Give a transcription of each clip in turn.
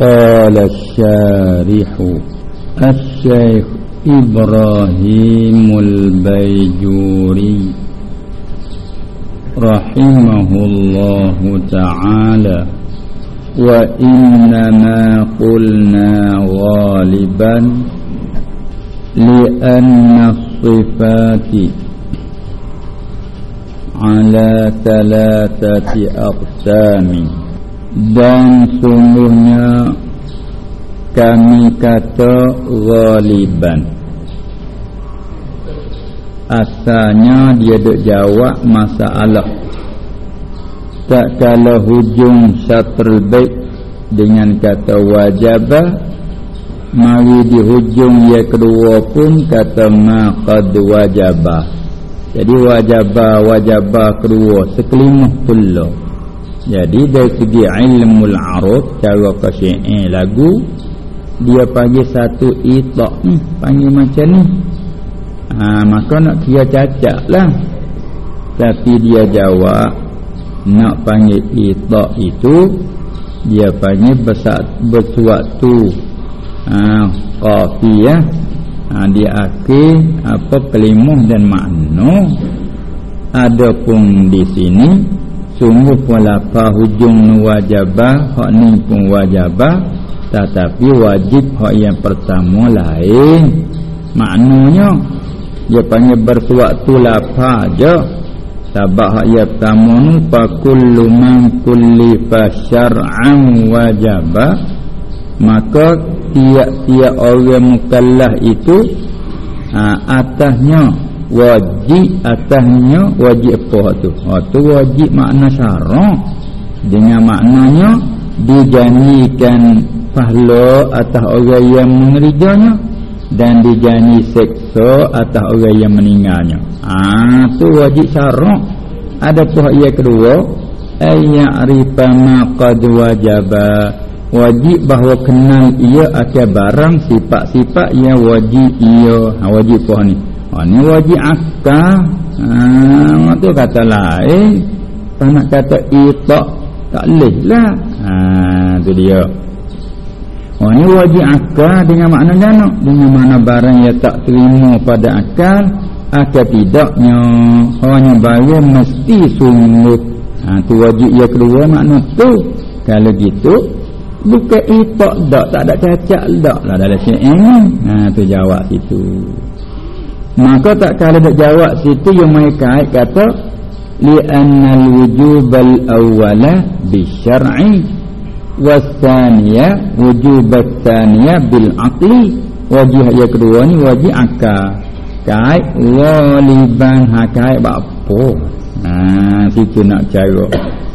قال الشارح الشيخ إبراهيم البيجوري رحمه الله تعالى وإنما قلنا غالبا لأن الصفات على ثلاثة أقسام. Dan sungguhnya kami kata ghaliban. Asalnya dia duk jawab masalah tak kalau hujung syatrul bait dengan kata wajabah mari di hujung yang kedua pun kata ma qad wajabah. Jadi wajabah wajabah kedua sekelima pula jadi dari segi ilmu al-arab cara kasyi'in lagu dia panggil satu itak ni panggil macam ni. Ha, maka nak kira cacat lah. Tapi dia jawab nak panggil itak itu dia panggil besar bersuatu ha, kopi ya. Ha, dia akhir apa kelimuh dan makna. Adapun di sini sungguh walapa hujung wajabah hak ni pun wajabah tetapi wajib hak yang pertama lain. Maknanya dia panggil bersuatu lapa je. Sebab hak yang pertama ni fa kullu man kullifa syar'an wajabah maka tiap-tiap orang mukallaf itu ha, atasnya wajib atasnya wajib apa tu. Ha tu wajib makna syarak dengan maknanya dijanikan pahala atas orang yang mengerjanya dan dijani seksa atas orang yang meninggalnya. Ah ha, tu wajib syarak ada pihak yang kedua ayya'rifa ma qad wajaba. Wajib bahawa kenal ia akan barang sifat-sifat yang wajib ia. Ha, wajib apa ni Ha ni wajib akal. Ha tu kata lain. Tak nak kata itak tak leh lah. Ha tu dia. Ha ni wajib akal dengan makna jana dengan makna barang yang tak terima pada akal akal tidaknya hanya barang mesti sungguh. Ha tu wajib yang kedua makna tu. Kalau gitu bukan itak dak tak ada cacat dak lah dalam syi'in ni. Ha tu jawab situ. Maka tak kala nak jawab situ yang mereka kata li'anna al-wujub al-awwala bi-syar'i was-thaniya wujub al-thaniya bil-aqli wajib yang kedua ni wajib akal. Kait waliban ha kait apa? Ha situ nak cara.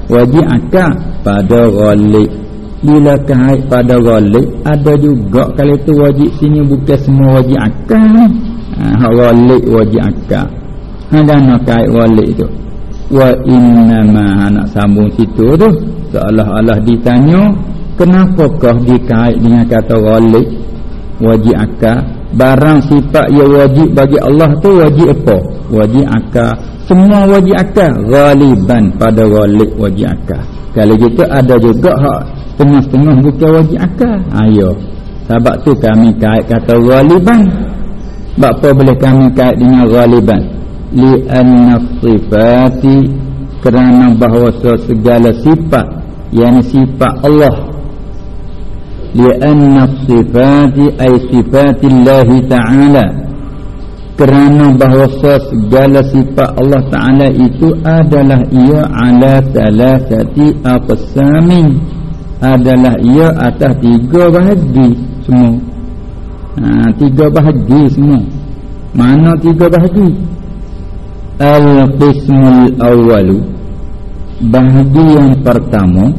Wajib akal pada ghalib bila kait pada ghalib ada juga kalau itu wajib sini bukan semua wajib akal ha walik wajib akal ha dan kait walik tu. Wa inna ma nak sambung situ tu seolah-olah ditanya kenapakah dikait dengan kata walik wajib akal barang sifat yang wajib bagi Allah tu wajib apa? Wajib akal semua wajib akal ghaliban pada walik wajib akal kalau gitu ada juga hak tengah-tengah bukan wajib akal ayo. Sebab tu kami kait kata ghaliban apa boleh kami kait dengan ghaliban? Li anna sifati kerana bahawa segala sifat yang sifat Allah. Li anna sifati ay sifatillah taala. Kerana bahawa segala sifat Allah taala itu adalah ia ala thalathati aqsamin. Adalah ia atas tiga bahagi semua ha, tiga bahagi semua. Mana tiga bahagi? Al-qismul awalu bahagi yang pertama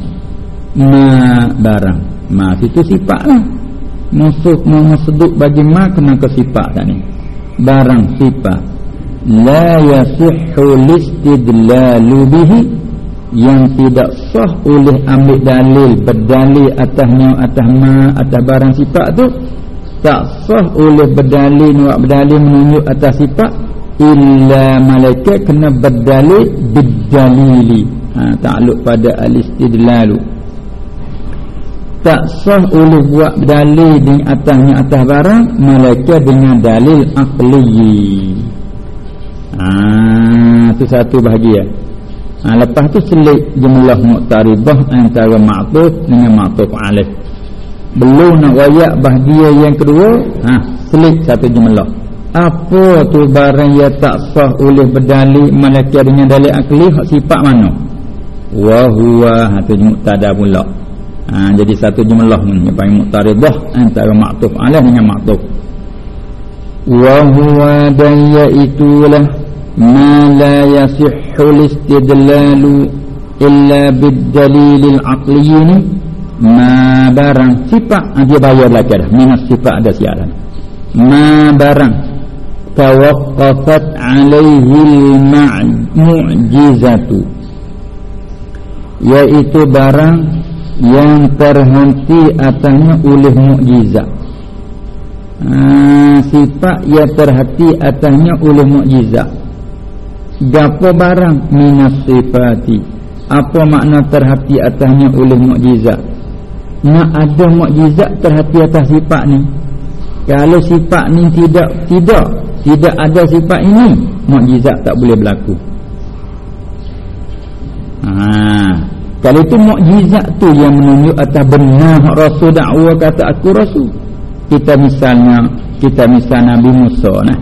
ma barang. Ma itu sifat lah. Musuh memusuduk bagi ma kena ke sifat tak ni? Barang sifat. La yasihhu listidlalu bihi. Yang tidak sah oleh ambil dalil berdalil atasnya atas ma atas barang sifat tu tak sah oleh berdalil nak berdalil menunjuk atas sifat illa malaikat kena berdalil bidalili. Ha, takluk pada al-istidlalu tak sah oleh buat dalil di atasnya atas barang malaikat dengan dalil akli ah itu satu bahagia. Ha, lepas tu selit jumlah muqtaribah antara ma'tuf dengan ma'tuf alaih belum nak wayak bahagia yang kedua ha, selit satu jumlah. Apa tu barang yang tak sah oleh berdalil malaikat dengan dalil akli hak sifat mana? Wa huwa hatu muqtada pula. Ha, jadi satu jumlah ni paling muqtaridah antara maktuf alaih dengan maktuf. Wa huwa dan iaitulah ma la yasihhu istidlalu illa bid-dalil al-aqli ni ma barang sifat ha, dia bayar lagi dah minus sifat ada siaran ma barang tawaqqafat alaihi al-mu'jizatu yaitu barang yang terhenti atasnya oleh mukjizat. Ha, sifat yang terhenti atasnya oleh mukjizat. Gapo barang minas sifati. Apa makna terhenti atasnya oleh mukjizat? Nak ada mukjizat terhenti atas sifat ni. Kalau sifat ni tidak tidak tidak ada sifat ini, mukjizat tak boleh berlaku. Ha. Kalau itu mukjizat tu yang menunjuk atas benar Rasul dakwa kata aku Rasul. Kita misalnya kita misal Nabi Musa nah.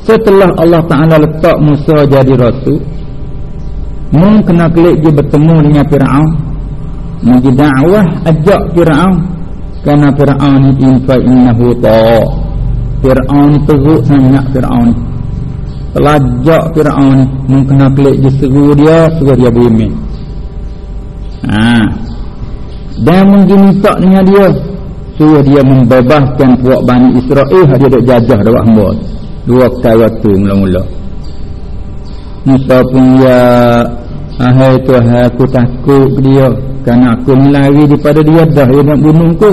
Setelah Allah Taala letak Musa jadi rasul, mung kena kelik dia bertemu dengan Firaun. Menjadi dakwah ajak Firaun. Kerana Firaun ni infa innahu ta. Firaun teruk sangat Firaun pelajak Fir'aun ni. Mengkena klik dia seru dia suruh dia beriman. Ha. dan mungkin minta dengan dia. Suruh dia membebaskan puak Bani Israel. Dia duduk jajah dekat hamba dua kali tu mula-mula. Musa pun ya ahai Tuhan aku takut dia kerana aku ni lari daripada dia dah dia nak bunuh aku.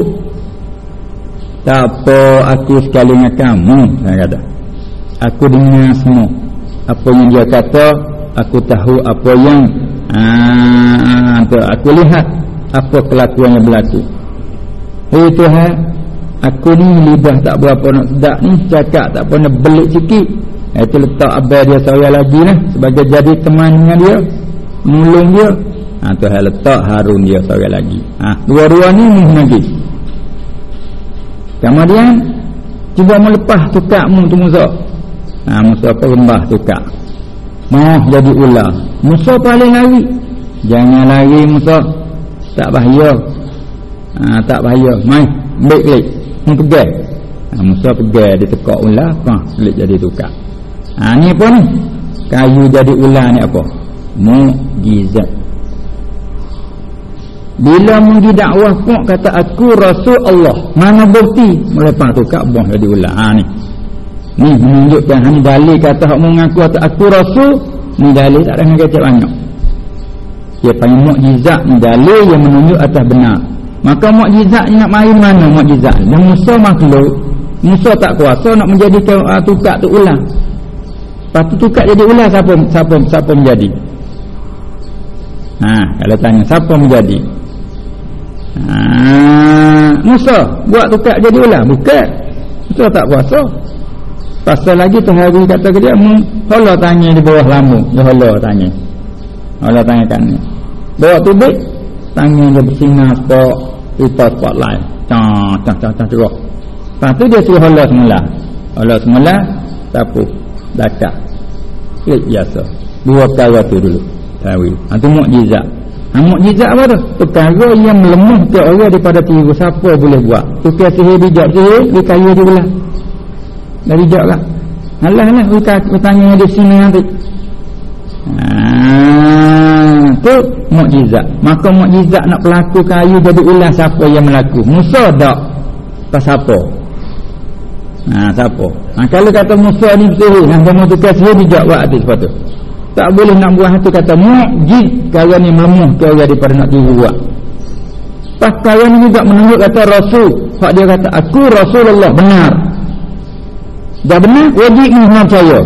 Tak apa aku sekali dengan kamu saya kata. Aku dengar semua. Apa yang dia kata aku tahu apa yang aa, ah, aku lihat apa kelakuan yang berlaku. Hei Tuhan aku ni lidah tak berapa nak sedap ni cakap tak pernah belik sikit. Itu letak abang dia seorang lagi lah sebagai jadi teman dengan dia menolong dia ha, Tuhan letak Harun dia seorang lagi. Ha, dua-dua ni lagi. Kemudian cuba melepas tukar mu tu Musa. Ha, Musa perembah tukar mau jadi ular. Musa paling lari. Jangan lari Musa. Tak bahaya. Ha, tak bahaya. Mai baik klik pegang. Ha, Musa pegang dia tekak ular ha, klik jadi tukar ha, ni ni? Kayu jadi ular ni apa? Mukjizat bila mengi dakwah pun kata aku rasul Allah mana bukti melepas tukar buah jadi ular ha, ni Ni menunjukkan hani dalil kata hak mengaku atau aku rasul ni dalil tak ada yang kata banyak. Dia panggil mukjizat ni dalil yang menunjuk atas benar. Maka mukjizat ni nak main mana mukjizat? Dan Musa makhluk, Musa tak kuasa nak menjadi uh, tukar tu ulang. Lepas tu jadi ulang siapa siapa siapa menjadi? Ha, kalau tanya siapa menjadi? Ha, Musa buat tukar jadi ulang, bukan. Musa tak kuasa. Pasal lagi tu hari kata ke dia Allah tanya di bawah lampu Ya Allah tanya. Allah tanya kan Bawa tubik Tanya dia bersinar spot Kita spotlight Cah cah cah cah cerah Lepas tu dia suruh Allah semula. Allah semula Sapu Dakar Klik biasa. Dua perkara tu dulu. Tahu. Itu mukjizat Ha, mukjizat apa tu? Perkara yang melemah ke orang daripada tiru Siapa boleh buat? Tukar sihir bijak sihir Dia kaya dia belah dari jawab lah. Alah lah kita, tanya di sini nanti. Haa Tu mukjizat. Maka mukjizat nak pelaku kayu jadi ulang siapa yang melaku? Musa tak. Tak siapa. Haa siapa? Ha, Kalau kata Musa ni betul Yang kamu tukar sihir dia jawab hati sepatu Tak boleh nak buat hati kata Mukjiz Kaya ni melemah ke orang daripada nak tiru buat Pas kaya ni juga menunjuk kata Rasul Pak dia kata aku Rasulullah benar Dah benar wajib ni percaya.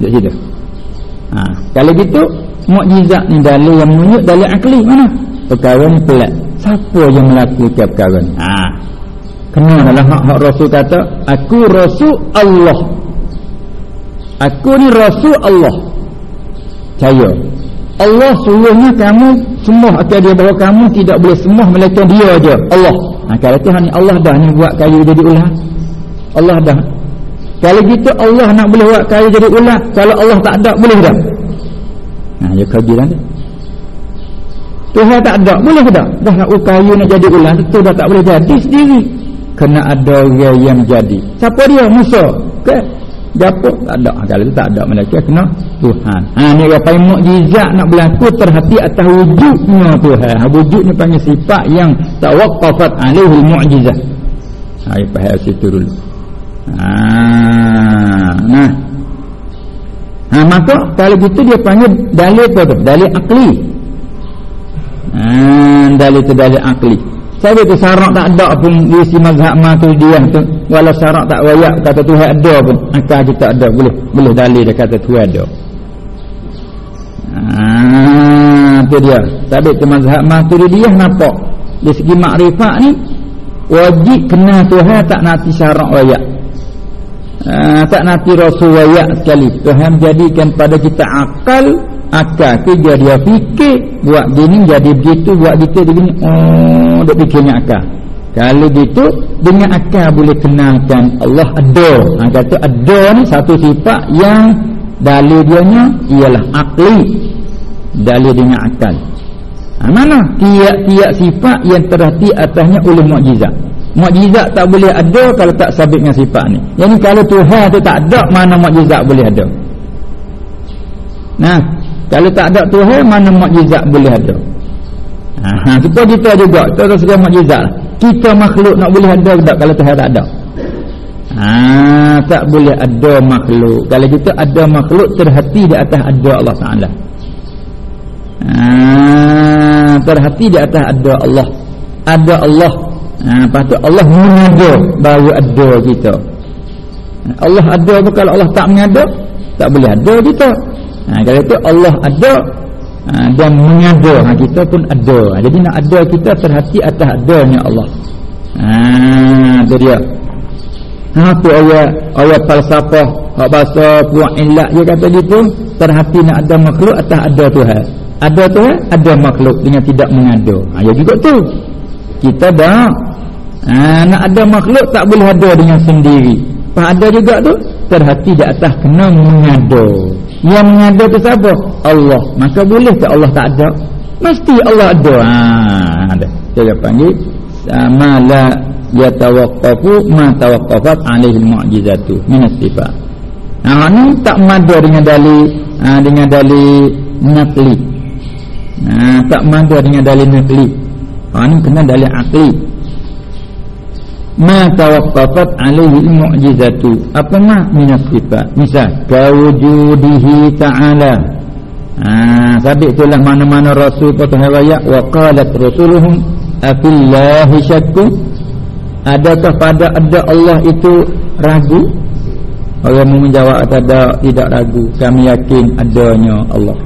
Tak situ. Ha, kalau gitu mukjizat ni dalil yang menunjuk dalil akli mana? Perkara ni pelat. siapa yang melakukan perkara ni ha kena dalam hak-hak rasul kata aku rasul Allah aku ni rasul Allah percaya. Allah suruhnya kamu sembah akan dia bahawa kamu tidak boleh sembah melainkan dia aja. Allah. Ha, kalau Tuhan ni Allah dah ni buat kayu jadi ular. Allah dah. Kalau gitu Allah nak boleh buat kayu jadi ular. Kalau Allah tak ada boleh tak? Nah dia kaji lah Tuhan tak ada boleh tak? Dah nak kayu nak jadi ular itu dah tak boleh jadi sendiri. Kena ada orang yang jadi. Siapa dia? Musa. Ke Japa tak ada kalau itu tak ada malaikat kena Tuhan. Ha ni yang mukjizat nak berlaku terhati atas wujudnya Tuhan. Ha wujudnya panggil sifat yang tawaqqafat alaihi mukjizat. Ha faham situ dulu. Ha nah. Ha maka kalau gitu dia panggil dalil apa tu? Dalil akli. Ha dalil tu dalil akli. Saya tu syarak tak ada pun di si mazhab Maturidiyah tu. Walau syarak tak wayak kata Tuhan ada pun. Akal kita ada boleh boleh dalil dia kata Tuhan ada. Ah, tu dia. Tapi tu mazhab Maturidiyah nampak di segi makrifat ni wajib kena Tuhan tak nanti syarak wayak. Ah, tak nanti rasul wayak sekali. Tuhan jadikan pada kita akal akal tu dia dia fikir buat gini jadi begitu buat gitu begini oh dok fikirnya akal. Kalau gitu dengan akal boleh kenalkan Allah ada. Ha, kata ada ni satu sifat yang dalil dia nya ialah akli dalil dengan akal. Ha, mana tiap-tiap sifat yang terhati atasnya oleh mukjizat. Mukjizat tak boleh ada kalau tak sabit dengan sifat ni. Jadi kalau Tuhan tu tak ada mana mukjizat boleh ada? Nah kalau tak ada Tuhan mana mukjizat boleh ada? Ha, kita kita juga kita ada segala mukjizat. Kita makhluk nak boleh ada tak kalau Tuhan tak ada? Ha, tak boleh ada makhluk. Kalau kita ada makhluk terhati di atas ada Allah Taala. Ha, terhati di atas ada Allah. Ada Allah. Ha, patut Allah mengada baru ada kita. Allah ada apa kalau Allah tak mengada? Tak boleh ada kita ha, kalau itu Allah ada ha, dan mengada. Ha, kita pun ada. Ha, jadi nak ada kita terhati atas adanya Allah. Ha, itu dia. Ha, apa ayat ayat falsafah. Hak bahasa puak ilat dia kata gitu. Terhati nak ada makhluk atas ada Tuhan. Ada Tuhan ada makhluk dengan tidak mengada. Ha, ya juga tu. Kita dah ha, nak ada makhluk tak boleh ada dengan sendiri. Ada juga tu. Terhati di atas kena mengada yang mengada tu siapa? Allah. Maka boleh ke Allah tak ada? Mesti Allah ada. Ha, ada. Saya panggil sama la yatawaqqafu ma tawaqqafat alaihi mu'jizatu min sifat. Ha ni tak mada dengan dalil ha, dengan dalil nakli. Ha, tak mada dengan dalil nakli. Ha ni kena dalil akli ma tawaqqafat alaihi mu'jizatu apa ma min sifat? Misal kawujudihi ta'ala. Ha sabit itulah mana-mana rasul patut riwayat wa qalat rasuluhum afillahi syakku? Adakah pada ada Allah itu ragu? Orang menjawab ada tidak ragu. Kami yakin adanya Allah.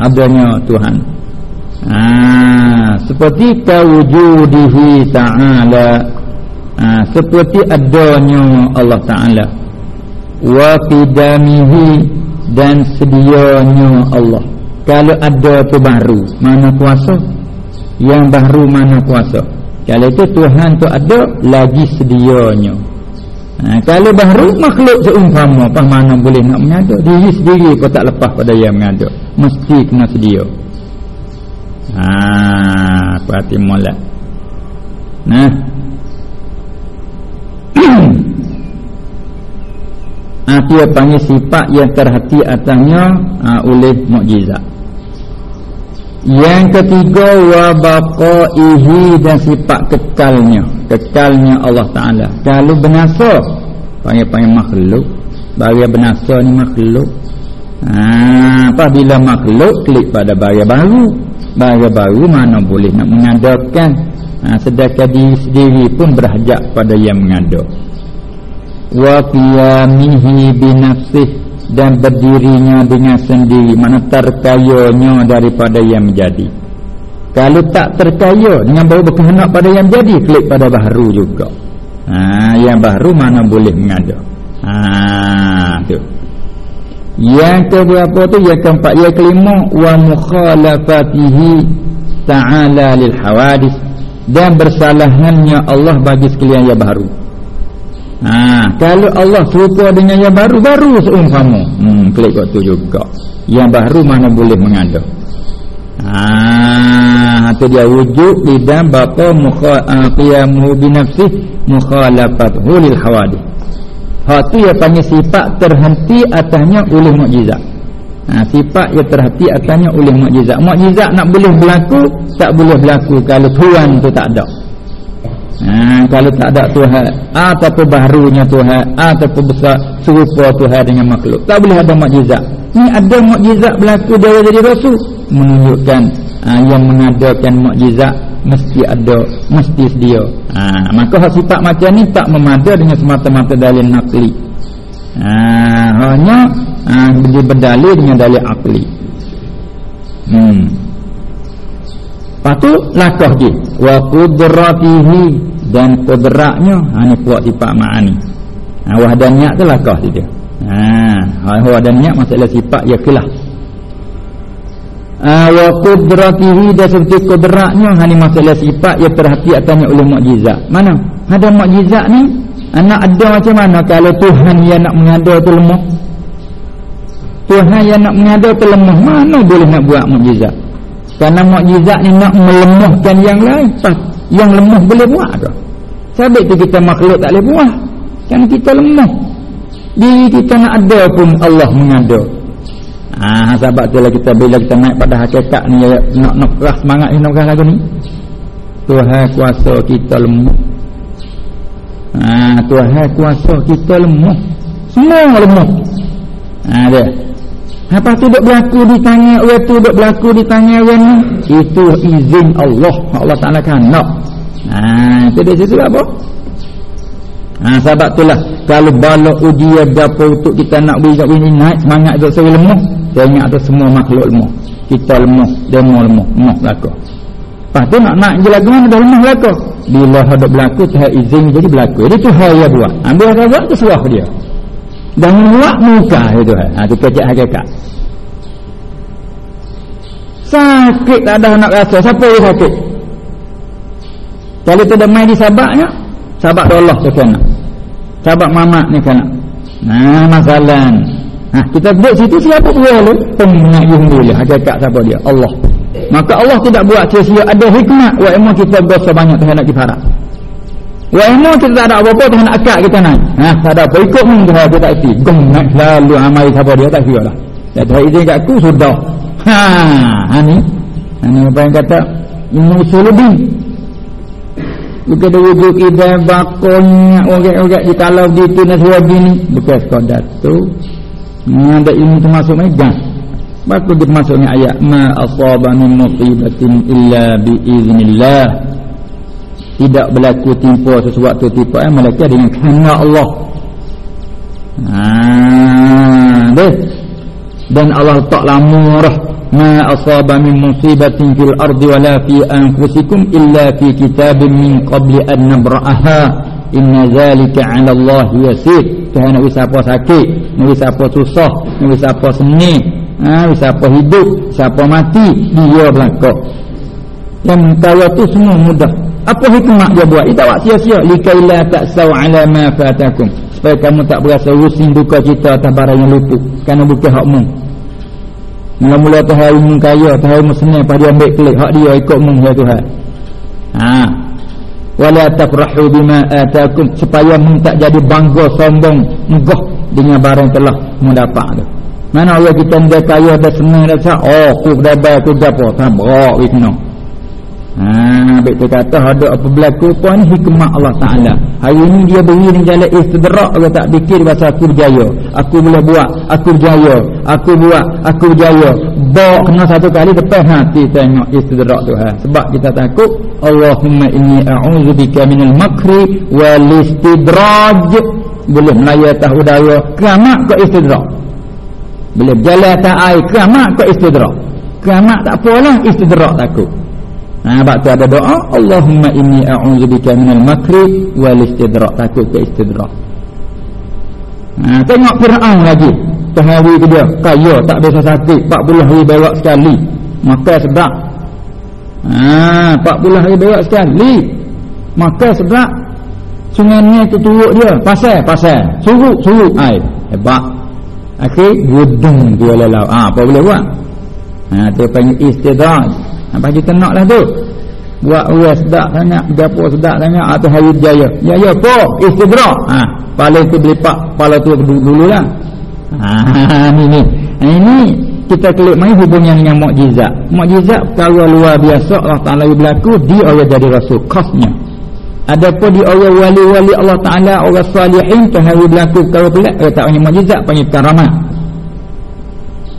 Adanya Tuhan. Ha seperti kawujudihi ta'ala ha, seperti adanya Allah Taala. Wa qidamihi dan sedianya Allah. Kalau ada tu baru mana kuasa? Yang baru mana kuasa? Kalau itu Tuhan tu ada lagi sedianya. Ha, kalau baru makhluk seumpama apa mana boleh nak mengada diri sendiri pun tak lepas pada yang mengada mesti kena sedia. Ha, berarti molek. Nah ha, dia panggil sifat yang terhati atasnya ha, oleh mukjizat. Yang ketiga wa baqaihi dan sifat kekalnya. Kekalnya Allah taala. Kalau binasa panggil panggil makhluk. Bagi binasa ni makhluk. Ha apabila makhluk klik pada bagi baru bagi baru mana boleh nak mengadakan ha, sedangkan diri sendiri pun berhajat pada yang mengaduk wa qiyamihi binafsih dan berdirinya dengan sendiri mana terkayanya daripada yang menjadi kalau tak terkaya dengan baru berkehendak pada yang jadi klik pada baharu juga. Ha, yang baharu mana boleh mengada? Ha, tu. Yang keberapa tu? Yang keempat yang kelima wa mukhalafatihi ta'ala lil hawadis dan bersalahannya Allah bagi sekalian yang baru ha, kalau Allah serupa dengan yang baru baru seumpama hmm, klik waktu juga yang baru mana boleh mengada Ah, itu dia wujud di bapa ah, qiyamu bi nafsi mukhalafathu lil hawadith. Ha tu yang panggil sifat terhenti atasnya oleh mukjizat. Ha, sifat yang terhenti atasnya oleh mukjizat. Mukjizat nak boleh berlaku, tak boleh berlaku kalau Tuhan tu tak ada. Ha, kalau tak ada Tuhan ataupun baharunya Tuhan ataupun besar serupa Tuhan dengan makhluk. Tak boleh ada mukjizat. Ni ada mukjizat berlaku dia jadi rasul. Menunjukkan uh, yang mengadakan mukjizat mesti ada mesti sedia. Ha, maka hak sifat macam ni tak memada dengan semata-mata dalil nakli ha, hanya ha, berdalil dengan dalil akli hmm. Lepas tu lakah je wa qudratihi dan qudratnya ha ni kuat sifat ma'ani. Ha wahdaniyat tu lakah dia. Ha wahdaniyat masalah sifat ya kelah. Uh, wa qudratihi dan seperti qudratnya hanya masalah sifat yang perhati atasnya oleh mukjizat. Mana? Ada mukjizat ni anak ada macam mana? Kalau Tuhan yang nak mengada tu lemah Tuhan yang nak mengada tu lemah mana boleh nak buat mukjizat kerana mukjizat ni nak melemahkan yang lain pas yang lemah boleh buat tu sebab tu kita makhluk tak boleh buat kan kita lemah diri kita nak ada pun Allah mengada Ah, sebab tu lah kita bila kita naik pada hakikat ni ya, nak nak keras semangat ni nak keras lagu ni. Tuhan kuasa kita lemah. Ah, Tuhan kuasa kita lemah. Semua lemah. Ah, dia. Apa tu duk berlaku di tangan orang tu duk berlaku di tangan orang ni? Itu izin Allah. Allah Taala kan nak. Ah, itu dia situ apa? Ha, sebab itulah kalau balak ujian berapa untuk kita nak beri kat ini naik semangat untuk saya lemah saya ingat tu semua makhluk lemah kita lemah demo lemah lemah belaka lepas tu nak nak je lagu mana dah lemah belaka bila ada berlaku Tuhan izin jadi berlaku jadi Tuhan yang buat ambil apa buat tu dia dan buat muka itu ha, tu kecek hakikat sakit tak ada nak rasa siapa yang sakit kalau tu main di sabaknya sabak Allah tu kena sabak mamak ni kena nah masalah Ha, kita buat situ siapa dia lu? Pengayu dia. Hakikat siapa dia? Allah. Maka Allah tidak buat sia-sia ada hikmah wa ilmu kita dosa banyak Tuhan nak kifarat. Ilmu kita tak ada apa-apa Tuhan nak akak kita naik. Ha, tak ada apa ikut pun Tuhan kita tak isi. Gong naik selalu amal siapa dia tak kira lah. Ya Tuhan izin kat aku sudah. Ha, ha ni. Ha ni apa yang kata ilmu sulubin. Bukan ada wujud kita bakonya orang-orang di kalau di tu nak. Bukan sekadar tu ada ilmu termasuk megang Maka dia termasuknya ayat Ma asaba min musibatin illa biiznillah Tidak berlaku timpa sesuatu timpa eh, Malaikat dengan kerana Allah Haa Dan Allah tak lamurah Ma asaba min musibatin fil ardi wala fi anfusikum Illa fi kitabin min qabli an nabra'aha Inna zalika 'ala Allah yasir. Tuhan nak siapa sakit, nak siapa susah, nak siapa seni, ha, siapa hidup, siapa mati, dia berlaku. Yang kaya tu semua mudah. Apa hikmah dia buat? Dia tak buat sia-sia. Likaila ta'saw 'ala ma fatakum. Supaya kamu tak berasa rusing duka cita atas barang yang luput kerana bukan hakmu. Mula-mula Tuhan ilmu kaya, Tuhan ilmu seni, lepas dia ambil klik, hak dia ikut mu, ya Tuhan. Haa wala tafrahu bima atakum supaya mu tak jadi bangga sombong megah dengan barang telah mu dapat tu mana orang kita dia kaya dah senang dah cak oh aku dah bayar aku gapo tabrak wikno Ha, baik tu kata ada apa berlaku pun hikmah Allah Taala. Hari ini dia beri ni jalan istidrak dia tak fikir bahasa aku berjaya. Aku boleh buat, aku berjaya, aku buat, aku berjaya. Bawa kena satu kali depan hati tengok istidrak tu ha. Sebab kita takut Allahumma inni a'udzubika minal makri wal istidraj. Boleh melaya tahu daya kiamat ke istidrak. Boleh jalan tak air kiamat ke istidrak. Kiamat tak apalah istidrak takut. Ha sebab tu ada doa Allahumma inni a'udzubika minal makri wal istidrak takut ke istidrak. Ha tengok Firaun lagi. Tahawi ke dia kaya tak biasa sakit. 40 hari berak sekali. Maka sebab ha 40 hari berak sekali. Maka sebab sungai tu turuk dia. Pasal pasal. Surut surut. Air hebat. Akhir gudung dia lalau ha, apa boleh buat? Ha, tu panggil istidraj kita nak lah tu. Buat orang sedap sangat berapa sedap sangat atau hari jaya. Ya ya apa istidraj ha, paling tu belipak kepala tu dulu, lah. Ha, ni ni ha, ini kita klik main hubungan dengan mukjizat. Mukjizat kalau luar biasa Allah Ta'ala berlaku dia orang jadi rasul. Khasnya. Adapun di orang wali-wali Allah Taala, orang salihin terharu berlaku kalau pelik, eh, tak panggil mukjizat, panggil karamah.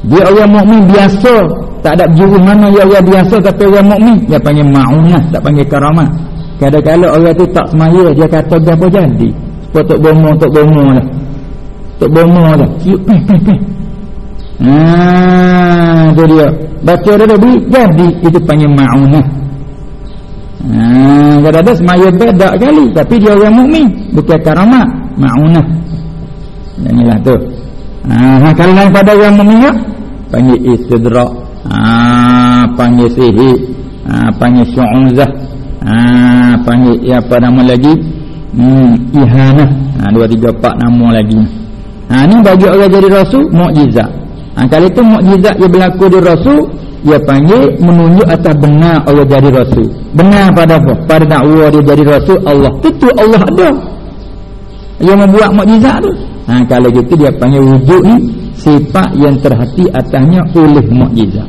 Dia orang mukmin biasa, tak ada juru mana yang orang biasa tapi orang mukmin, dia panggil maunah, tak panggil karamah. Kadang-kadang orang tu tak semaya, dia kata dia apa jadi. Sebab tok bomo, tok bomo lah. Tok bomo lah. Siup, peh, peh, peh. Ah, tu dia. Baca dia beri, jadi. Itu panggil maunah. Hmm, ada semaya beda kali tapi dia orang mukmin bukan karamat maunah dan inilah tu ha, kalau pada orang mukmin ya? panggil istidrak ha, panggil sihir. Ha, panggil syu'uzah ha, panggil ya, apa nama lagi? Hmm, ihanah. Ha, dua tiga empat nama lagi. Ha, ni bagi orang jadi rasul mukjizat. Ha, kalau itu mukjizat yang berlaku di rasul dia panggil menunjuk atas benar Allah jadi rasul. Benar pada apa? Pada dakwah dia jadi rasul Allah. Tentu Allah ada. Yang membuat mukjizat tu. Ha, kalau gitu dia panggil wujud ni sifat yang terhati atasnya oleh mukjizat.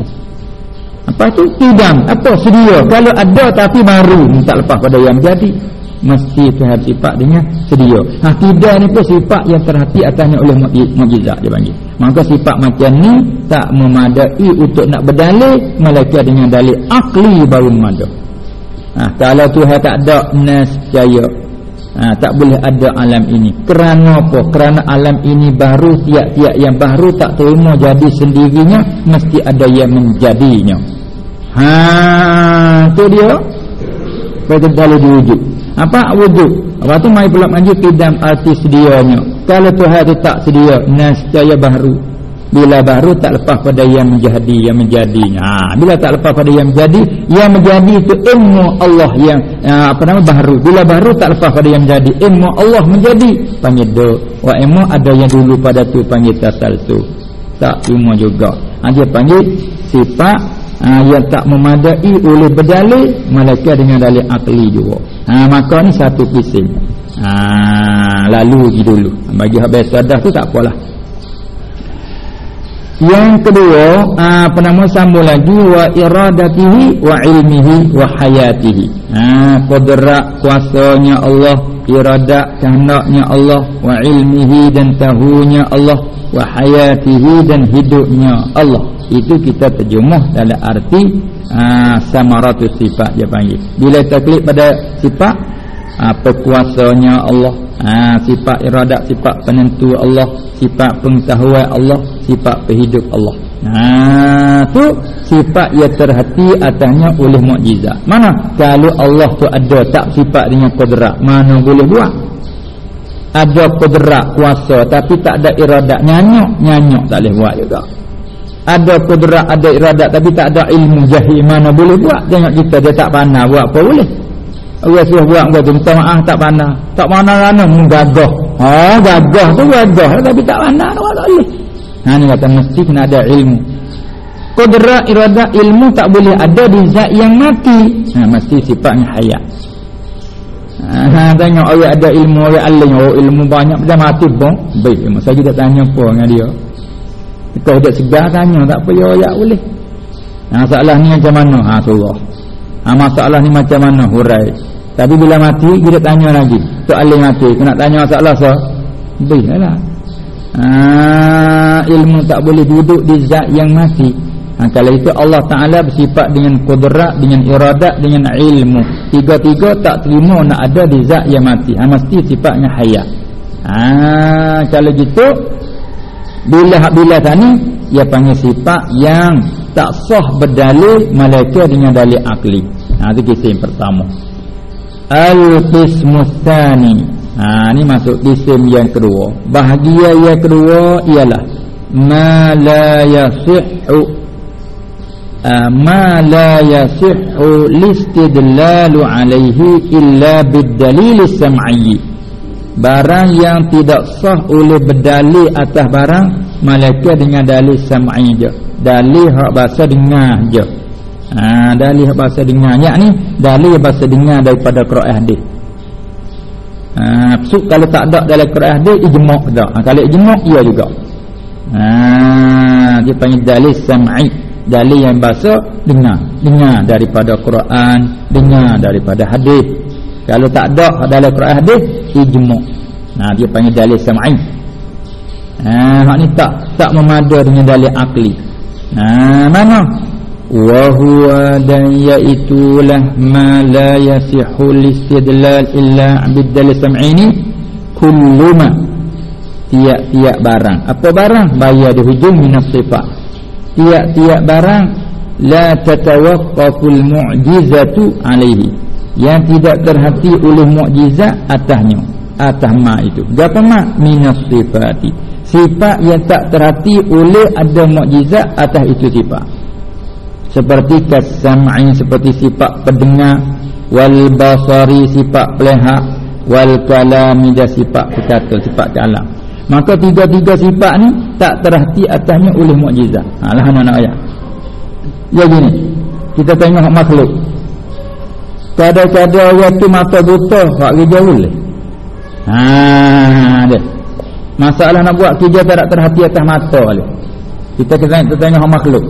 Apa tu? Tidak apa? Sedia. Kalau ada tapi baru. Tak lepas pada yang jadi. Mesti terhadap sifat dengan sedia. Ha, tidak ni pun sifat yang terhati atasnya oleh mukjizat dia panggil. Maka sifat macam ni tak memadai untuk nak berdalil. Melainkan dengan dalil akli baru memadai. Ha, kalau Tuhan tak ada nascaya ha, tak boleh ada alam ini. Kerana apa? kerana alam ini baru tiap-tiap yang baru tak terima jadi sendirinya mesti ada yang menjadinya. Ha tu dia. Pada dalil diwujud apa wujud? Apa tu mai pula manjur kidam arti sedianya. Kalau Tuhan itu tak sedia nascaya baru bila baru tak lepas pada yang menjadi yang menjadinya. Ha, bila tak lepas pada yang menjadi yang menjadi itu ilmu Allah yang ha, apa nama baru. Bila baru tak lepas pada yang menjadi ilmu Allah menjadi. Panggil do wa ilmu ada yang dulu pada tu panggil tasal tu. Tak ilmu juga. Ha, dia panggil sifat ha, yang tak memadai oleh berdalil malaikat dengan dalil akli juga. Ha, maka ni satu kisim ha, lalu lagi dulu. Bagi habis sadah tu tak apalah yang kedua ah, apa nama sambung lagi wa iradatihi wa ilmihi wa hayatihi. Ha qudrat kuasanya Allah iradat kehendaknya Allah wa ilmihi dan tahunya Allah wa hayatihi dan hidupnya Allah. Itu kita terjemah dalam arti ah, samaratus sifat dia panggil. Bila kita pada sifat apa kuasanya Allah? Ha, sifat iradat sifat penentu Allah sifat pengetahuan Allah sifat penghidup Allah. Ha tu sifat yang terhati atasnya oleh mukjizat. Mana? Kalau Allah tu ada tak sifat dengan kudrat mana boleh buat? Ada kudrat kuasa tapi tak ada iradat. Nyanyuk nyanyuk tak boleh buat juga. Ada kudrat ada iradat tapi tak ada ilmu jahil mana boleh buat? Tengok kita dia tak pandai buat apa boleh Allah suruh buat tu minta maaf tak pandai tak pandai mana menggagah ha gagah tu gagah. Tapi tak pandai tak boleh ha ni kata mesti kena ada ilmu. Kudrat iradat ilmu tak boleh ada di zat yang mati. Ha mesti sifatnya hayat. Ha tengok orang ada ilmu orang alim. Oh ilmu banyak dia mati pun baik masa kita tanya apa dengan dia. Kita hidup segar tanya. Tak payah ayat boleh. Ha masalah ni macam mana? Ha surah ha, masalah ni macam mana? Hurai tapi bila mati kita tanya lagi. Alim mati. Kena tanya masalah so. Biarlah ha, ilmu tak boleh duduk di zat yang mati. Ha, kalau itu Allah Ta'ala bersifat dengan kudrat dengan iradat dengan ilmu. Tiga-tiga tak terima nak ada di zat yang mati. Ha, mesti sifatnya hayat. Ha, kalau gitu bila bila tani ia panggil sifat yang tak sah berdalil malaikat dengan dalil akli. Ha, ha itu kisah yang pertama. Al-qismustani ha ni masuk kisah yang kedua. Bahagian yang kedua ialah ma la yasihhu uh, ma la yasihhu listidlalu alaihi illa bid-dalil sam'i. Barang yang tidak sah oleh berdalil atas barang malaikat dengan dalil sam'i je dalil hak bahasa dengar je. Ha dalil hak bahasa dengar. Yakni dalil bahasa dengar daripada Quran hadis. Ha so, kalau tak ada dalam Quran hadis ijma' dah ha, kalau ijma' ia juga. Ha dia panggil dalil sam'i. Dalil yang bahasa dengar. Dengar daripada Quran dengar daripada hadis. Kalau tak ada dalam Quran hadis ijma' nah dia panggil dalil sam'i. Ha hak ni tak tak memada dengan dalil akli nah mana? Wa huwa dan yaitulah ma la yasihu istidlal illa bid dalil sam'i ni kullu ma tiap-tiap barang. Apa barang? Bayar di hujung minas sifat. Tiap-tiap barang la tatawaqqaful mu'jizatu alaihi. Yang tidak terhati oleh mukjizat atasnya atas ma itu. Berapa ma? Minas sifati sifat yang tak terhati oleh ada mukjizat atas itu sifat. Seperti kasam'i seperti sifat pendengar. Wal basari sifat pelihak. Wal kalami dan sifat berkata sifat kalam maka tiga-tiga sifat ni tak terhati atasnya oleh mukjizat. Ha lah anak ayat. Ya gini. Kita tengok makhluk. Kadang-kadang orang tu mata buta Hak kerja boleh. Haa dia Masalah nak buat kerja tak nak terhati atas mata boleh Kita kena hak makhluk.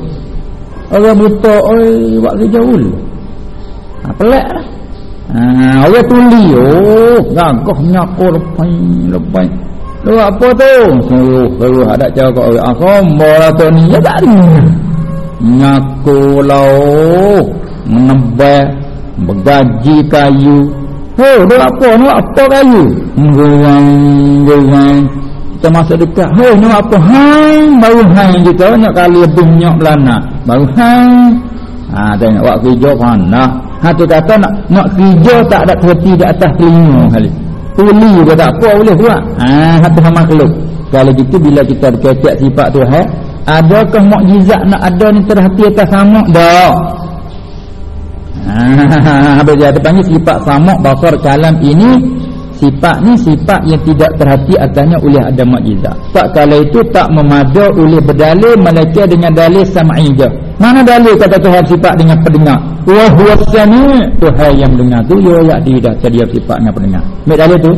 Orang buta Oi, buat kerja boleh ha, Pelik lah. Haa Orang tuli Oh Gagah nyakor Lepai Lepai. Lu apa tu? Suruh Suruh ada cakap orang Akombo lah tu ni. Ya tak ada. Nyakor lah Oh Menebak bergaji kayu. Oh dia apa? Ni apa kayu? Goreng goreng kita masuk dekat oh ni apa? Hai. Baru hai kita nak kali lebih nyok belana baru hai. Ha tengok buat kerja mana? Ha tu kata nak nak kerja tak ada terhenti di atas telinga kali. Tuli juga tak apa boleh buat. Ha hati makhluk kalau gitu bila kita berkecek sifat Tuhan adakah mukjizat nak ada ni terhati atas sama dah Ha, habis dia panggil sifat samak basar kalam ini sifat ni sifat yang tidak terhati atasnya oleh ada mukjizat. Tak kala itu tak memada oleh berdalil malaikat dengan dalil sam'i je. Mana dalil kata Tuhan sifat dengan pendengar? Wa huwa sami' Tuhan yang mendengar tu ya ya dia dah sedia sifatnya pendengar. Ambil dalil tu.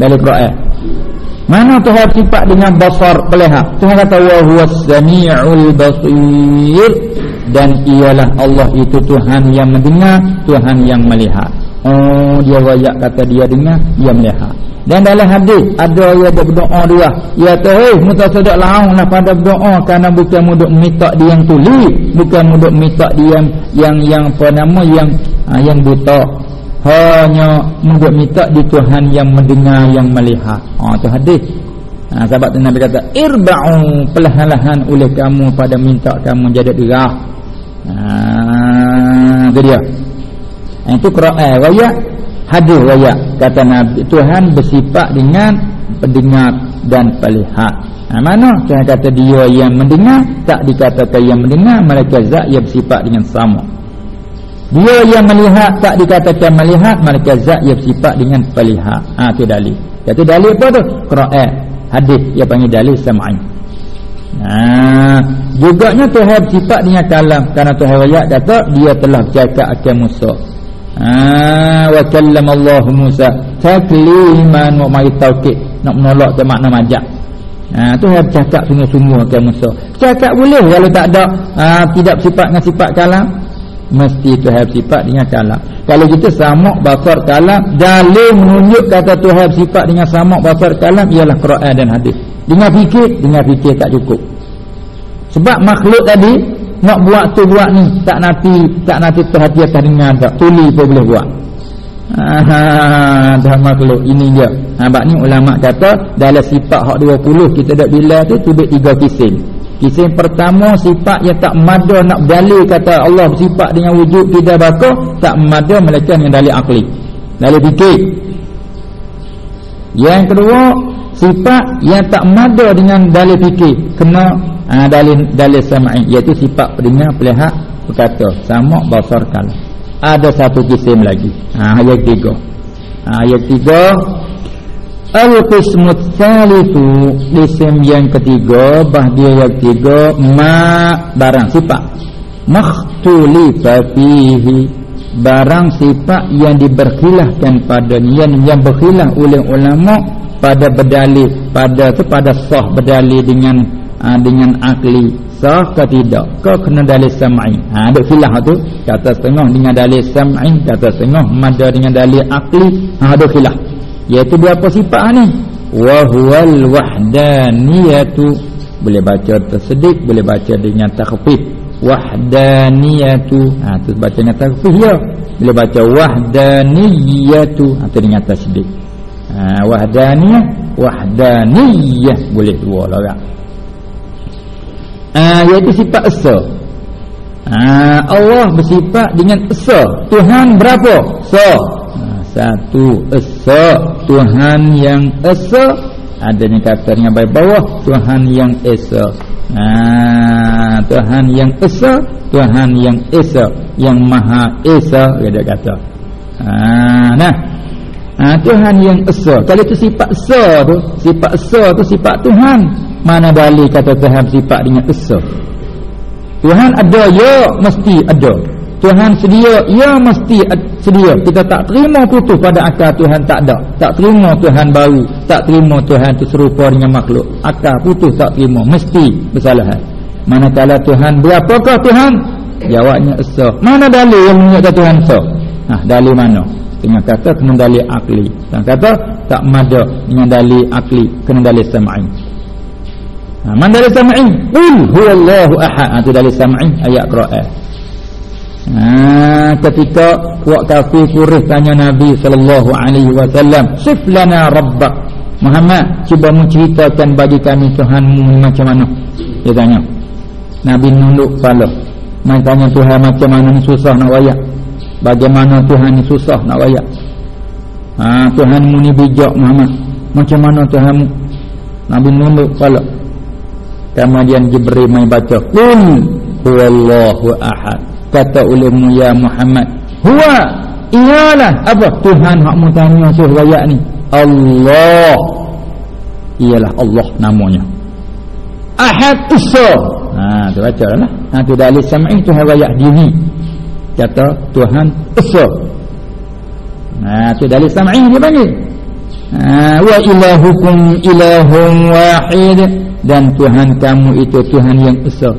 Dalil Quran. Mana Tuhan sifat dengan basar pelihat? Tuhan kata wa huwa sami'ul basir dan ialah Allah itu Tuhan yang mendengar Tuhan yang melihat oh dia wayak kata dia dengar dia melihat. Dan dalam hadis ada yang berdoa dia ya tuh mutasadak laung lah pada berdoa kerana bukan muduk minta dia yang tuli. Bukan muduk minta dia yang yang yang apa nama yang ha, yang buta. Hanya muduk minta di Tuhan yang mendengar yang melihat. Oh tu hadis. Ha, sahabat Nabi kata irba'u perlahan-lahan oleh kamu pada minta kamu jadi derah. Ah, dia. Itu Quran eh, riwayat hadis riwayat kata Nabi Tuhan bersifat dengan pendengar dan pelihat. Ha, mana Tuhan kata dia yang mendengar tak dikatakan yang mendengar malaikat zat yang bersifat dengan sama. Dia yang melihat tak dikatakan melihat malaikat zat yang bersifat dengan pelihat. Ha tu dalil. Kata dalil apa tu? Quran hadis yang panggil dalil sam'i. Nah, juga nya Tuhan sifat dengan kalam karena Tuhan ayat kata dia telah bercakap akan Musa. Ah, wa kallama Allah Musa takliman wa mai taukid nak menolak ke makna majak. Ah, Tuhan bercakap sungguh-sungguh akan Musa. Cakap boleh kalau tak ada ah, tidak sifat dengan sifat kalam mesti Tuhan sifat dengan kalam. Kalau kita samak basar kalam dalil menunjuk kata Tuhan sifat dengan samak basar kalam ialah Quran dan hadis. Dengar fikir, dengar fikir tak cukup. Sebab makhluk tadi nak buat tu buat ni tak nanti tak nanti perhati atas dengar tak tuli pun boleh buat. Ah, dah makhluk ini dia. Ha bab ni ulama kata dalam sifat hak 20 kita dak bila tu tu tiga kisah. Kisah pertama sifat yang tak mada nak dalil kata Allah bersifat dengan wujud kita bakar tak mada melainkan dengan dalil akli. Dalil fikir. Yang kedua sifat yang tak mada dengan dalil fikir kena ha, dalil dalil samai iaitu sifat pendengar pelihat berkata sama basar kalam. Ada satu kisah lagi. Ha ayat tiga. Ha, ayat tiga Al-Qismut Thalithu Disim yang ketiga Bahdia yang ketiga Ma Barang sifat Makhtulifa fihi Barang sifat yang diberkhilahkan pada Yang, yang berkhilah oleh ulama Pada berdalil Pada tu pada sah berdalil dengan uh, Dengan akli. Sah ke tidak? Ke kena dalil sam'i. Ha, Ada khilah tu Kata setengah dengan dalil sam'i Kata setengah Mada dengan dalil akli. Ha, Ada khilah iaitu dia apa sifat ni? Wa huwal wahdaniyatu. Boleh baca tersedik boleh baca dengan takhfif. Wahdaniyatu. Ha tu baca dengan takhfif ya. Boleh baca wahdaniyatu. Ha tu dengan tasdid ha wahdaniyah wahdaniyah. Boleh dua lah kan ha iaitu sifat esa. Ha Allah bersifat dengan esa. Tuhan berapa? Esa. Satu esa. Tuhan yang esa. Adanya kata dengan baik bawah Tuhan yang esa. Nah Tuhan yang esa Tuhan yang esa. Yang maha esa dia kata. Nah, nah. Ha, Tuhan yang esa. Kalau itu sifat esa tu Sifat esa tu sifat Tuhan Mana dalil kata Tuhan sifat dengan esa Tuhan ada ya Mesti ada. Tuhan sedia ya mesti sedia. Kita tak terima putus pada akal Tuhan tak ada. Tak terima Tuhan baru tak terima Tuhan itu serupa dengan makhluk. Akal putus tak terima mesti bersalahan. Manakala Tuhan berapakah Tuhan? Jawabnya esa mana dalil yang menyatakan Tuhan esa nah dalil mana? Dengan kata kena dalil akli. Dan kata tak mada dengan dalil akli kena dalil sam'i nah mana dalil sam'i qul huwallahu ahad itu dalil sam'i ayat Quran Ha, ketika puak kafir kurih tanya Nabi sallallahu alaihi wasallam, "Sif lana rabbak." Muhammad, cuba menceritakan bagi kami Tuhanmu macam mana? Dia tanya. Nabi nunduk kepala. Mai tanya Tuhan macam mana ni susah nak wayak. Bagaimana Tuhan ni susah nak wayak. Ha, Tuhanmu ni bijak Muhammad. Macam mana Tuhanmu? Nabi nunduk kepala. Kemudian Jibril mai baca, "Qul huwallahu ahad." kata ulama ya Muhammad huwa ialah apa? Tuhan hak mu tanya suruh ayat ni. Allah. Ialah Allah namanya. Ahad usa ha tu baca lah. Ha tu dalil sam'i tu ayat diri. Kata Tuhan usa ha tu dalil sam'i dia panggil wa ilahukum ilahun wahid. Dan Tuhan kamu itu Tuhan yang esa.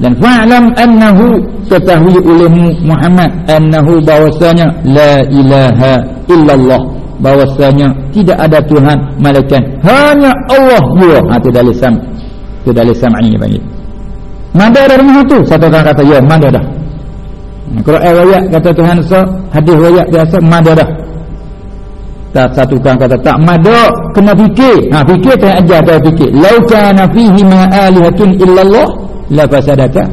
Dan fa'lam annahu ketahui olehmu Muhammad annahu bahwasanya la ilaha illallah. Bahwasanya tidak ada tuhan malaikat. Hanya Allah jua ha tu dalil sam tu dalil sam'i panggil mana ada rumah tu satu orang kata ya mana dah. Quran ayat kata Tuhan so hadis ayat biasa mana dah satu orang kata tak mada kena fikir. Ha fikir tak ajar tak fikir. Lau kana fihi ma alihatun illallah la fasadata.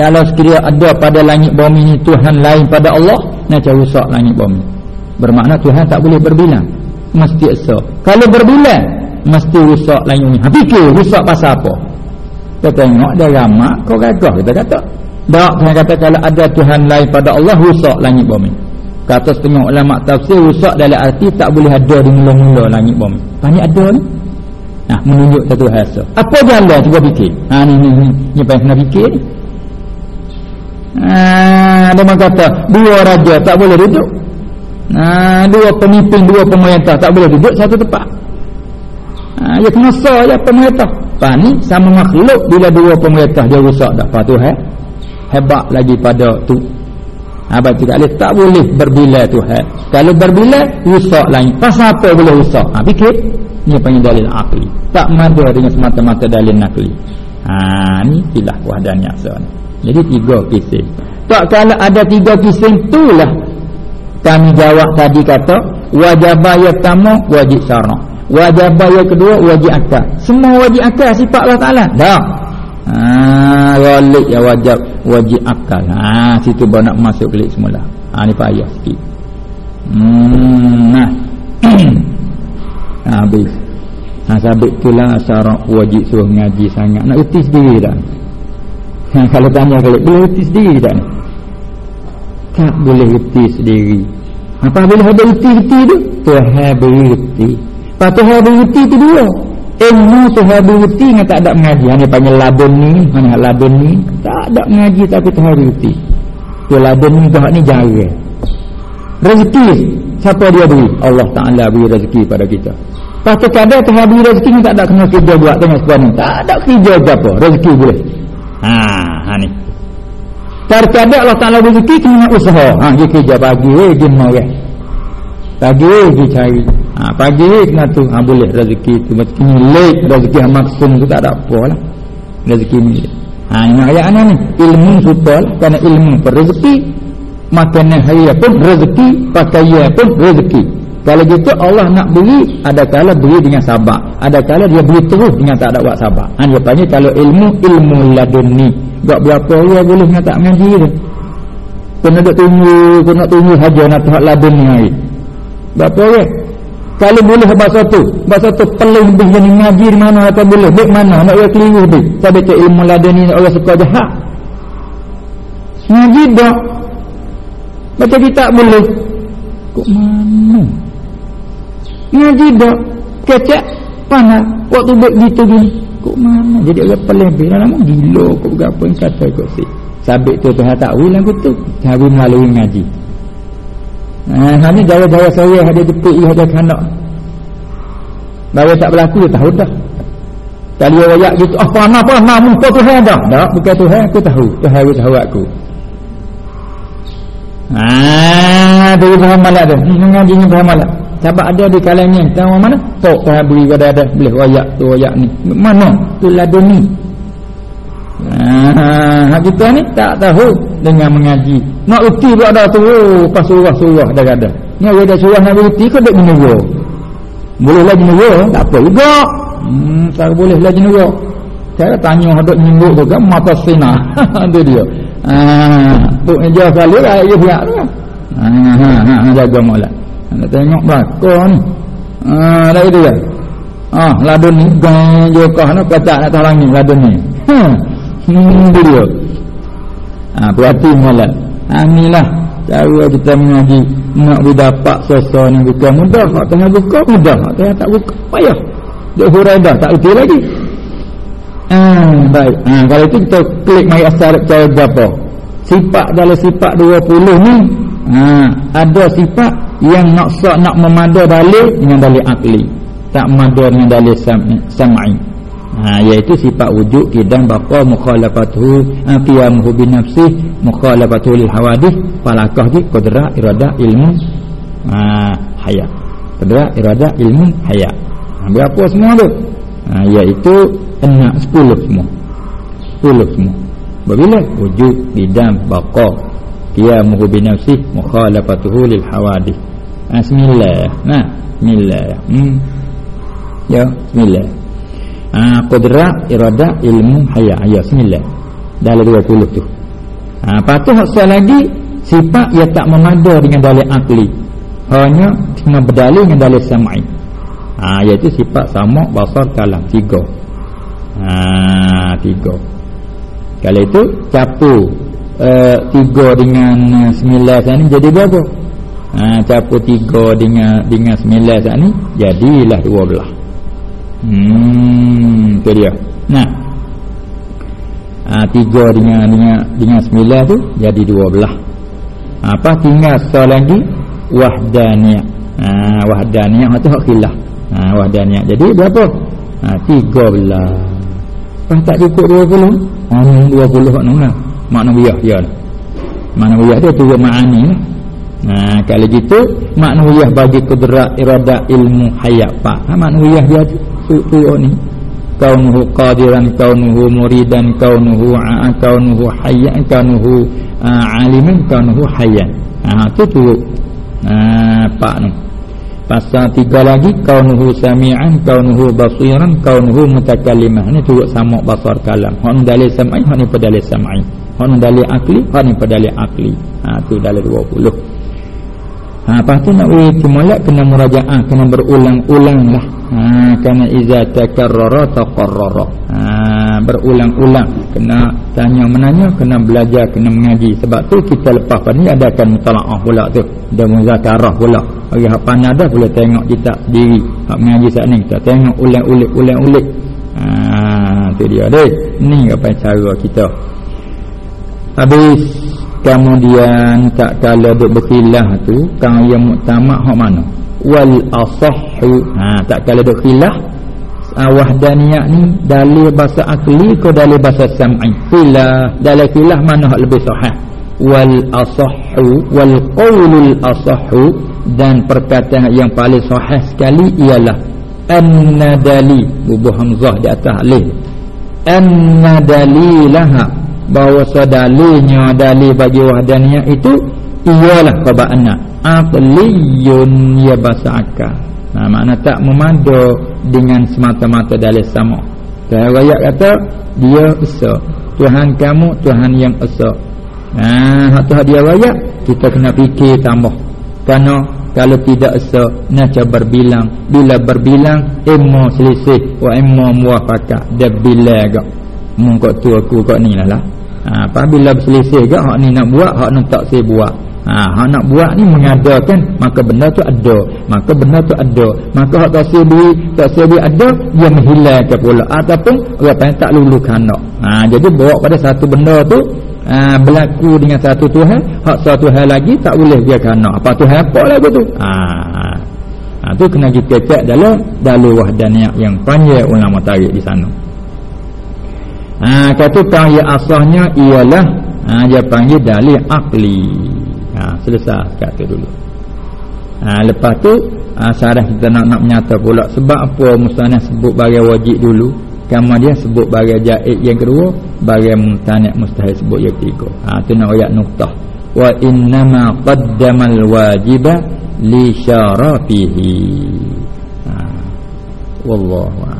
Kalau sekiranya ada pada langit bumi ni Tuhan lain pada Allah nak cari rusak langit bumi. Bermakna Tuhan tak boleh berbilang. Mesti esa kalau berbilang mesti rusak langit bumi. Ha, fikir rusak pasal apa? Kita tengok dia ramak kau gagah kita kata. Tak Tuhan kata kalau ada Tuhan lain pada Allah rusak langit bumi kata setengah ulama tafsir rusak dalam arti tak boleh ada di mula-mula langit bumi banyak ada ni Nah, menunjuk satu hal Apa jalan cuba fikir? Ha ni ni ni, ni apa yang kena fikir ni? Ha, dia kata dua raja tak boleh duduk. Ha, dua pemimpin, dua pemerintah tak boleh duduk satu tempat. Ha, ya kena sah je pemerintah. Pa ni sama makhluk bila dua pemerintah dia rusak dah. Pa tu he, hebat lagi pada tu. Ha, baca tak tak boleh berbila tu he. Kalau berbila rusak lain. Pasal apa boleh rusak? Ha, fikir. Ini panggil dalil akli. Tak mada dengan semata-mata dalil nakli. Ha ni ilah wahdaniyah sebenarnya. Jadi tiga kisah. Tak kalau ada tiga kisah itulah kami jawab tadi kata wajib yatamu wajib syara. wajib yang kedua wajib akal semua wajib akal sifat Allah Taala dah ha galik ya wajib wajib akal. Ha situ baru nak masuk klik semula. Ha ni payah sikit. Hmm nah. Ha habis. Ha sabit itulah syarat wajib suruh ngaji sangat. Nak reti sendiri dah ha, kalau tanya kalik boleh reti sendiri tak? Tak boleh reti sendiri. Apa boleh ada reti-reti tu? Tuhan beri reti Lepas tu hari reti tu dua Ilmu tu hari reti yang tak ada mengaji. Hanya panggil ladun ni Mana ladun ni? Tak ada mengaji tapi tu hari reti Tu ladun ni tu ni jari Rezeki Siapa dia beri? Allah Ta'ala beri rezeki pada kita. Lepas tu kadang hari rezeki ni tak ada kena kerja buat sekarang ni. Tak ada kerja apa Rezeki boleh. Haa ha ni. Terkadang Allah Ta'ala rezeki kena usaha. Haa dia kerja pagi Eh dia mau eh Pagi pergi cari ha, Pagi kena tu. Ha, Boleh rezeki tu. Macam ni late rezeki yang maksum tu tak ada apa lah Rezeki ni. Ha, Ini ayat mana ni Ilmu supal Kerana ilmu rezeki Makanan hari pun rezeki Pakaian pun rezeki. Kalau gitu Allah nak beri Ada kala beri dengan sabar. Ada kala dia beri terus Dengan tak ada buat sabar. Ha, Dia tanya kalau ilmu Ilmu laduni. Tak berapa ya boleh Nak tak mengaji tu Kena nak tunggu Kena tunggu saja Nak tahap ladun ni hari. Berapa orang? Kalau boleh bahasa tu, bahasa tu perlu lebih jadi ngaji di mana atau boleh, baik mana nak orang keliru tu. Sampai ke ilmu ladani nak orang suka jahat. Ngaji dak. Baca kita boleh. Kok mana? Ngaji dak. Kecek mana? Waktu baik gitu gini. Kok mana? Jadi orang perlu lebih lama gila kok berapa yang kata kok si. Sabit tu Tuhan tak tahu lah tu. Cari melalui ngaji. Ha, ni gaya-gaya saya ada detik ia ada kanak. Bawa tak berlaku dia tahu dah. Kali dia rakyat gitu, oh apa apa nama muka Tuhan dah. Tak, bukan Tuhan aku tahu. Tuhan aku tahu aku. Ah, tu Tuhan malak tu. Hmm, mengaji ni Tuhan malak. Sebab ada di kalangan tahu mana? Tok Tuhan beri kepada ada boleh rakyat tu rakyat ni. Mana? Tu ladun ni. Ah, kita ni tak tahu dengan mengaji. Nak uti pula dah tu, oh, pas surah-surah dah ada. Ni ada dah surah nak uti ke tak menunggu? Boleh lagi menunggu, tak apa juga. Hmm, tak boleh lagi menunggu. Saya tanya hendak nyembuk tu kan mata sina. Itu dia. Ah, tu meja kali lah ya pihak tu. Ha ha ha jaga molek. Nak tengok belakang ni. Ah, dah itu ya. Ah, ladun ni gang jokah nak kacak nak tolong ni ladun ni. Hmm. Hmm, dia. Ha, berarti malam. Ha, inilah cara kita mengaji. Nak dapat sosok ni bukan mudah. Hak tengah buka mudah. Hak tengah tak buka payah. Dia hurai dah. Tak erti lagi. Ha, baik. Ha, kalau itu kita klik mai asal cara berapa. Sifat dalam sifat 20 ni. Ha, ada sifat yang nak nak memada dalil dengan dalil akli. Tak memada dengan dalil sam'i ha, iaitu sifat wujud kidam baqa mukhalafatuhu ha, qiyamuhu bin nafsi mukhalafatuhu lil hawadith falakah di qudrat irada ilmu ha, hayat qudrat irada ilmu hayat ha, berapa semua tu? Ha, iaitu enam sepuluh semua. Sepuluh semua. Bila wujud kidam baqa qiyamuhu bin nafsi mukhalafatuhu lil hawadith ha, bismillah nah bismillah hmm. ya bismillah ha, Qudrat, irada, ilmu, haya. Ayat sembilan Dalam dua puluh tu. Ha, Lepas tu sekali lagi Sifat ia tak memada dengan dalil akli. Hanya cuma berdalil dengan dalil samai. Ha, Iaitu sifat sama basar kalam. Tiga. Ha, Tiga. Kalau itu capu uh, Tiga dengan sembilan sana jadi berapa? Ha, capu tiga dengan dengan sembilan sana Jadilah dua belah Hmm, itu dia. Nah. Ah tiga dengan dengan dengan sembilan tu jadi dua belah. Apa tinggal satu lagi wahdaniyah. Ah wahdaniyah itu hak khilaf. Ah wahdaniyah. Jadi berapa? Ah tiga belah. Pas tak cukup dua puluh? Oh, dua puluh hak mana? Makna wiyah dia. Makna wiyah dia tu ma'ani lah. Nah, kalau gitu makna bagi kudrat irada ilmu hayat pak. Ha, makna dia tu tu ni kaunuhu qadiran kaunuhu muridan kaunuhu kaunuhu hayyan kaunuhu aliman kaunuhu hayyan. Ha tu tu ha pak ni. Pasal tiga lagi kaunuhu sami'an kaunuhu basiran kaunuhu mutakallimah. Ni turut sama basar kalam. Hak dalil sam'i hak ni pedalil sam'i. Hak dalil akli hak ni pedalil akli. Ha tu dalil 20 ha lepas tu nak wei cumolak kena murajaah kena berulang-ulang lah. Ha kerana iza takarrara taqarrara. Ha berulang-ulang. Kena tanya menanya kena belajar kena mengaji. Sebab tu kita lepas pada ni adakan mutalaah pula tu. Dan muzakarah pula. Bagi hak pandai dah boleh tengok kita sendiri hak mengaji saat ni kita tengok ulang-ulik ulang-ulik. Ha tu dia deh. Ni apa cara kita. Habis kemudian tak kala duk tu kang yang muktamad hak mana? Wal asahhu. Ha tak kala duk khilaf uh, wahdaniyah ni dalil bahasa akli ke dalil bahasa sam'i? Khilaf. Dalil khilaf mana hak lebih sahih? Wal asahhu wal qawlul asahhu. Dan perkataan yang paling sahih sekali ialah anna dali. Bubuh hamzah di atas alif. Anna dalilaha bahawa sadalinya dalil bagi wahdaniyah itu ialah qaba'anna aqliyun ya bahasa akal. Nah makna tak memadu dengan semata-mata dalil sama. Dan ayat kata dia esa Tuhan kamu Tuhan yang esa nah hak dia ayat kita kena fikir tambah. Kerana kalau tidak se naca berbilang. Bila berbilang imma selisih wa imma muwafaqah. Dia bila gak mungkot tu aku kok ni lah lah ha, apabila berselisih gak hak ni nak buat hak nak tak saya buat. Ha, hak nak buat ni mengadakan maka benda tu ada. Maka benda tu ada. Maka hak tak saya beri tak saya beri ada dia menghilangkan pula. Ataupun apa tak lulu kanak. Ha, jadi bawa pada satu benda tu ha, berlaku dengan satu Tuhan hak satu hal lagi tak boleh dia kena apa Tuhan apa lagi tu? Ha, ha, tu kena kita cek dalam dalil wahdaniyah yang panjang ulama tarik di sana ha, kata kaya asahnya ialah ha, dia panggil dalil akli ha, selesai kata dulu. Ha, lepas tu ha, sarah kita nak nak menyata pula sebab apa mustanah sebut bagi wajib dulu Kemudian sebut bagi jaid yang kedua bagi mutanik mustahil sebut yang ketiga. Ha tu nak ayat nuktah. Wa innama qaddamal wajiba li syarafihi ha wallahu